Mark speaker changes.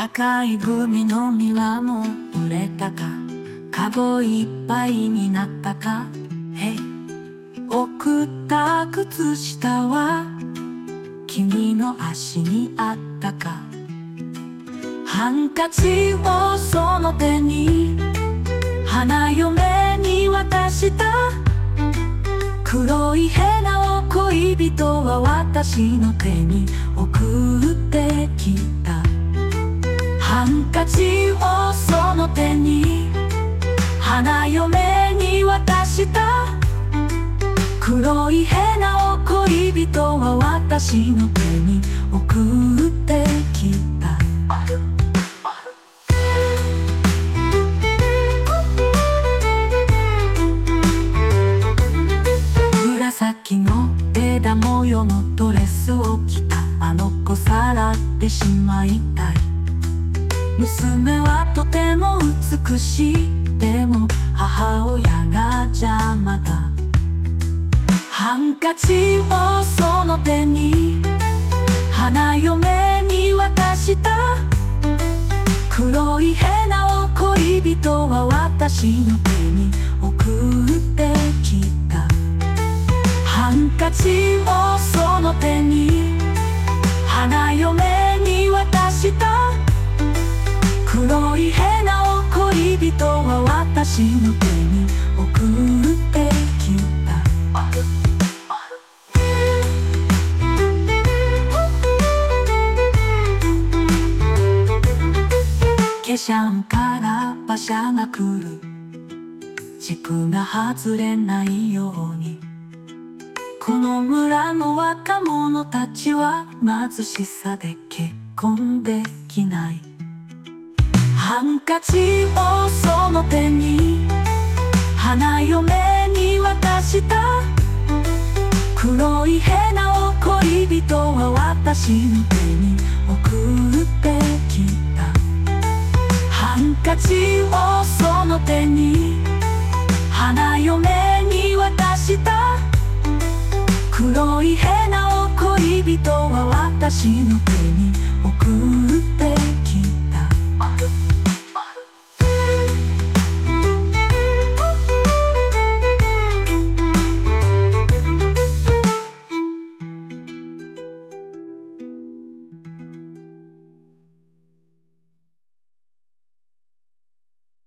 Speaker 1: 赤いグミの実はも売れたか？カゴいっぱいになったか？へい送った靴下は？君の足にあったか？ハンカチをその手に？花嫁に渡した？黒いヘナを恋人は私の手に送ってハンカチをその手に花嫁に渡した。黒いヘナを恋人は私の手に送ってきた。紫の枝模様のドレスを着た。あの子さらってしまいたい。娘はとても美しい。でも母親が邪魔だ。ハンカチをその手に花嫁に渡した。黒いヘナを恋人は私の手に送ってきた。ハンカチを私の手に送ってきた。ケシャンから馬車が来る。軸が外れないように。この村の若者たちは貧しさで結婚できない。ハンカチをその手に花嫁に渡した。黒いヘナを恋人は私の手に送ってきた。ハンカチをその手に花嫁に渡した。黒いヘナを恋人は私の手に送って